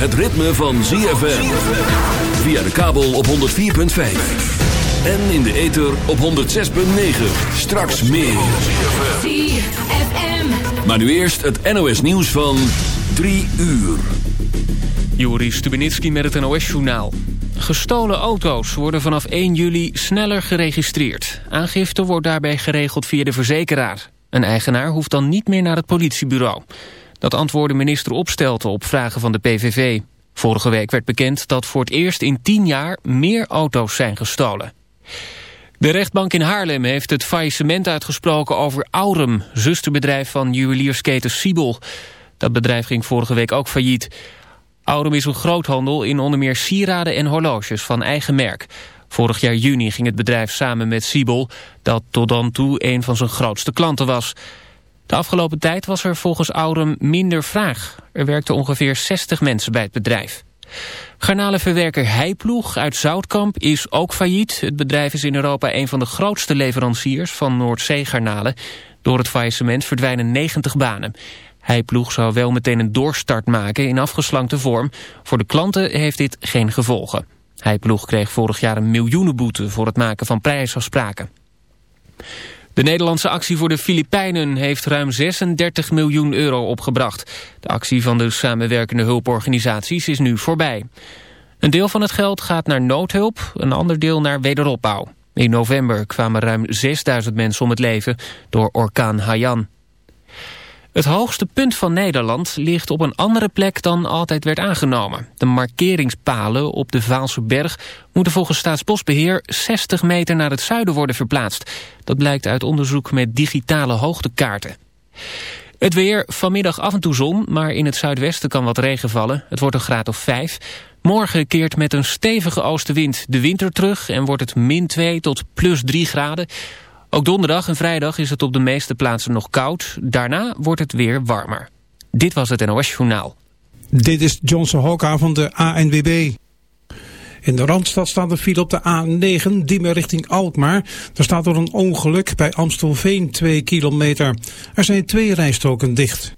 het ritme van ZFM. Via de kabel op 104.5. En in de ether op 106.9. Straks meer. ZFM. Maar nu eerst het NOS nieuws van 3 uur. Joris Stubenitski met het NOS-journaal. Gestolen auto's worden vanaf 1 juli sneller geregistreerd. Aangifte wordt daarbij geregeld via de verzekeraar. Een eigenaar hoeft dan niet meer naar het politiebureau. Dat antwoordde minister Opstelten op vragen van de PVV. Vorige week werd bekend dat voor het eerst in 10 jaar meer auto's zijn gestolen. De rechtbank in Haarlem heeft het faillissement uitgesproken over Aurum, zusterbedrijf van juweliersketen Siebel. Dat bedrijf ging vorige week ook failliet. Aurum is een groothandel in onder meer sieraden en horloges van eigen merk. Vorig jaar juni ging het bedrijf samen met Siebel, dat tot dan toe een van zijn grootste klanten was. De afgelopen tijd was er volgens Aurum minder vraag. Er werkten ongeveer 60 mensen bij het bedrijf. Garnalenverwerker Heiploeg uit Zoutkamp is ook failliet. Het bedrijf is in Europa een van de grootste leveranciers van Noordzeegarnalen. Door het faillissement verdwijnen 90 banen. Heiploeg zou wel meteen een doorstart maken in afgeslankte vorm. Voor de klanten heeft dit geen gevolgen. Heiploeg kreeg vorig jaar een miljoenenboete voor het maken van prijsafspraken. De Nederlandse actie voor de Filipijnen heeft ruim 36 miljoen euro opgebracht. De actie van de samenwerkende hulporganisaties is nu voorbij. Een deel van het geld gaat naar noodhulp, een ander deel naar wederopbouw. In november kwamen ruim 6000 mensen om het leven door orkaan Haiyan. Het hoogste punt van Nederland ligt op een andere plek dan altijd werd aangenomen. De markeringspalen op de Vaalse Berg moeten volgens Staatsbosbeheer 60 meter naar het zuiden worden verplaatst. Dat blijkt uit onderzoek met digitale hoogtekaarten. Het weer, vanmiddag af en toe zon, maar in het zuidwesten kan wat regen vallen. Het wordt een graad of 5. Morgen keert met een stevige oostenwind de winter terug en wordt het min 2 tot plus 3 graden. Ook donderdag en vrijdag is het op de meeste plaatsen nog koud. Daarna wordt het weer warmer. Dit was het NOS Journaal. Dit is Johnson Hokka van de ANWB. In de Randstad staat een file op de A9, Diemen richting Alkmaar. Daar staat er een ongeluk bij Amstelveen 2 kilometer. Er zijn twee rijstroken dicht.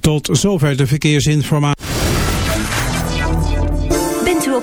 Tot zover de verkeersinformatie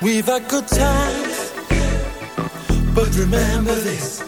We've had good times, but remember this.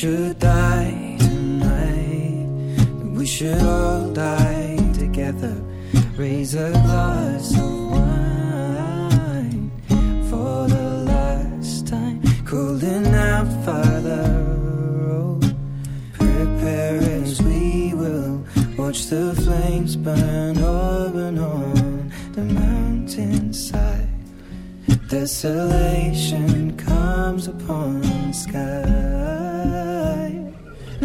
should die tonight. We should all die together. Raise a glass of wine for the last time. Cooling out farther road. Prepare we will. Watch the flames burn up and on the mountainside. Desolation comes upon the sky.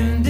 And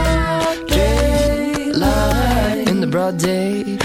Day.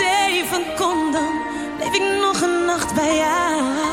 een van kom dan, leef ik nog een nacht bij jou.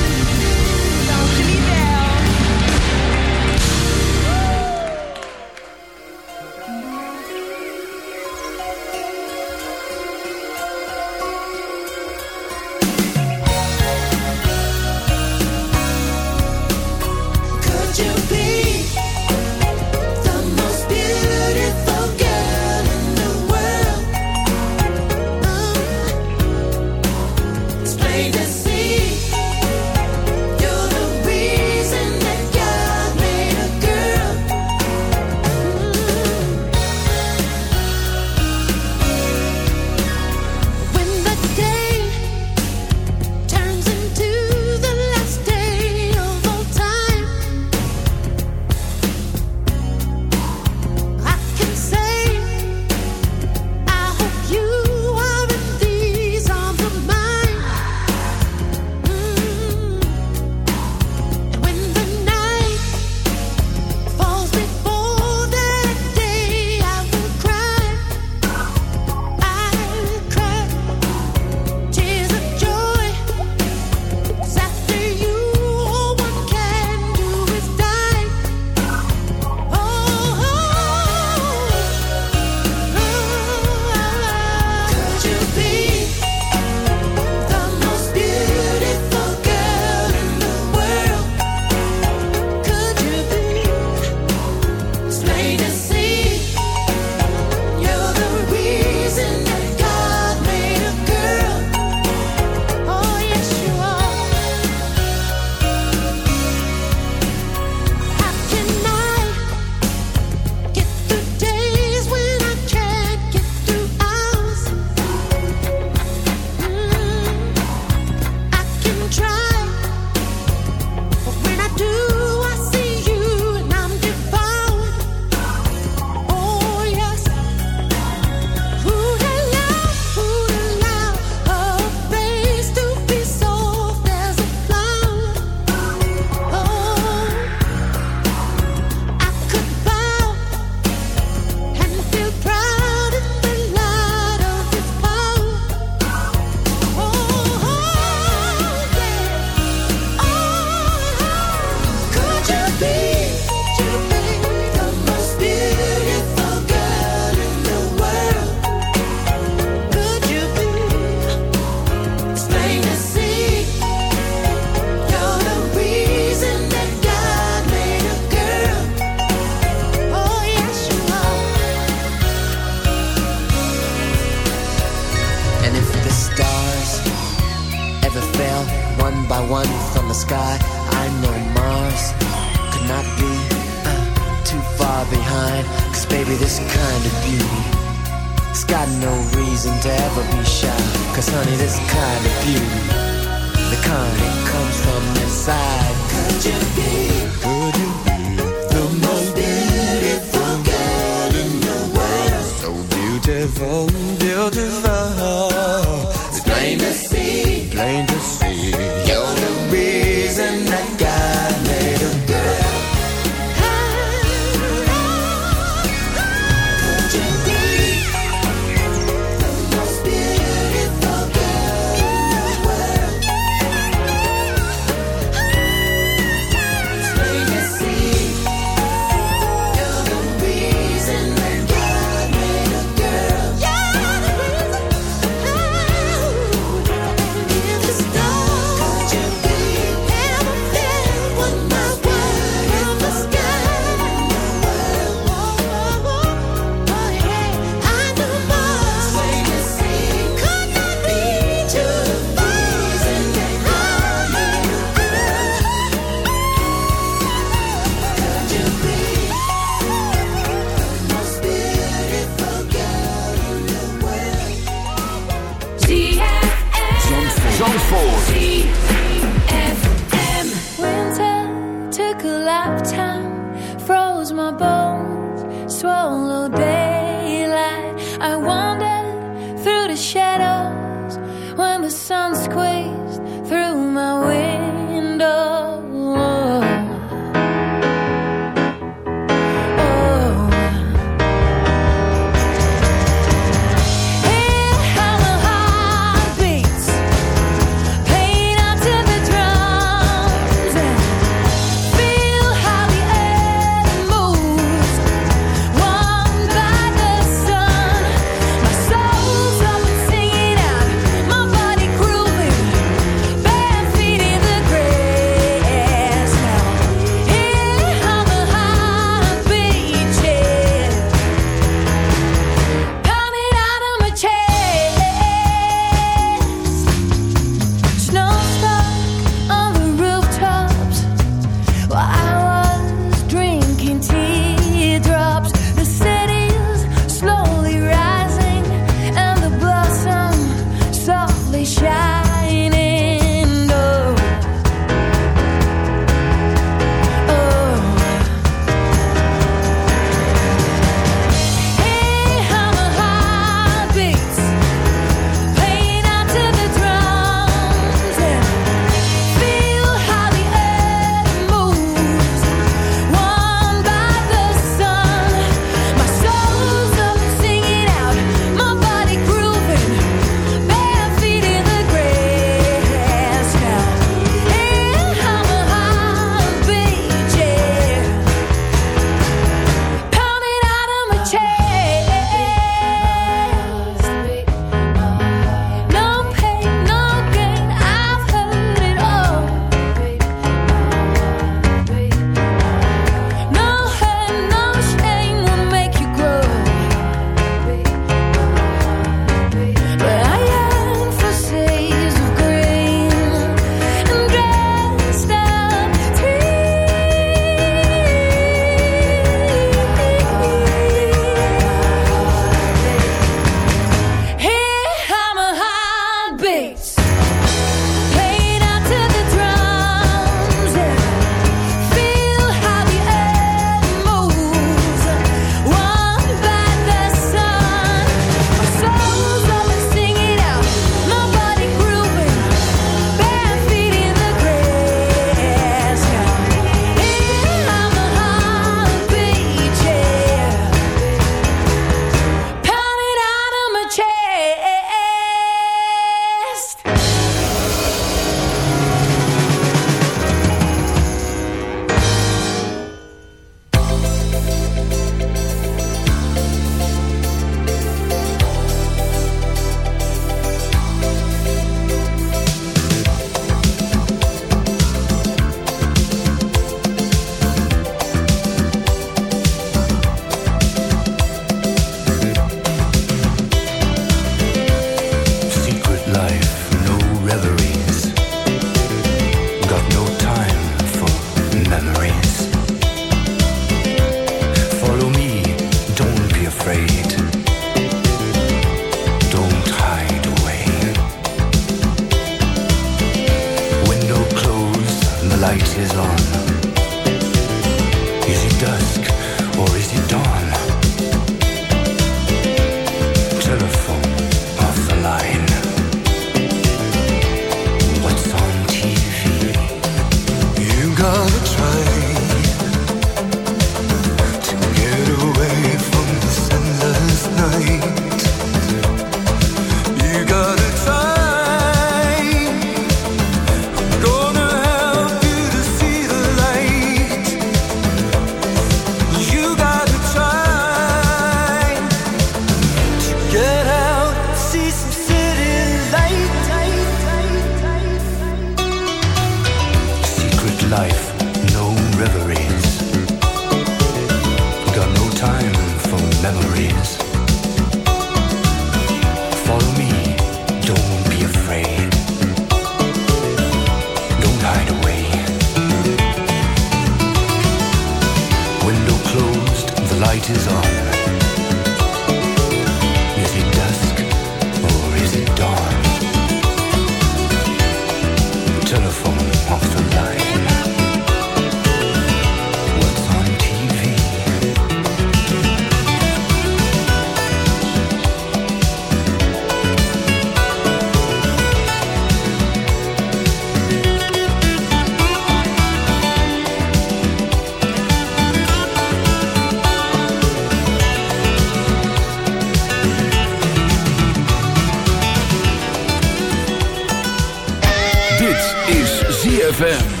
ZFM.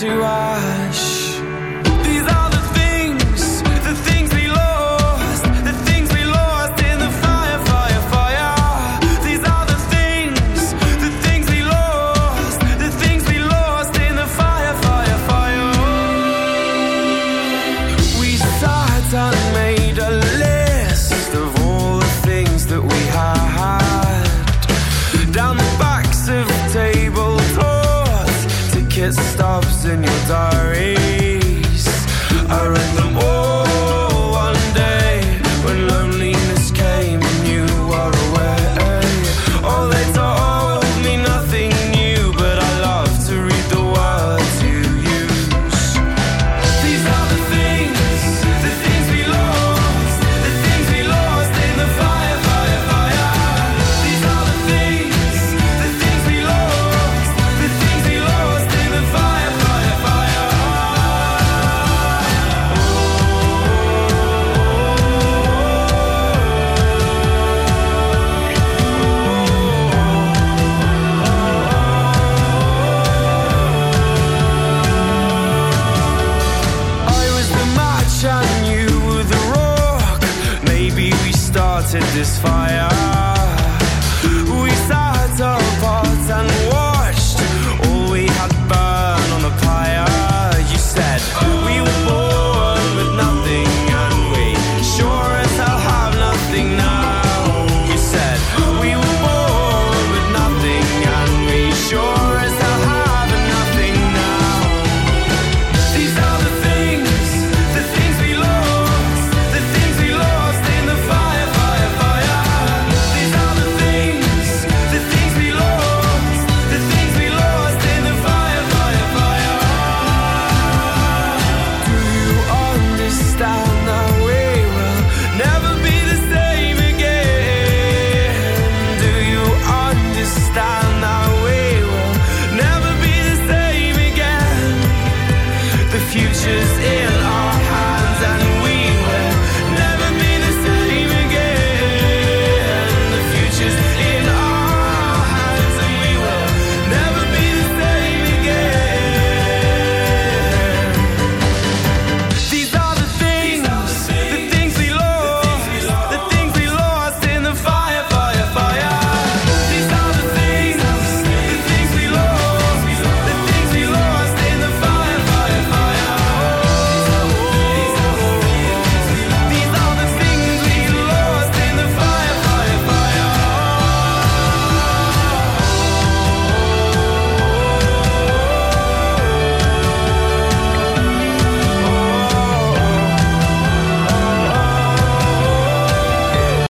to our started this fire.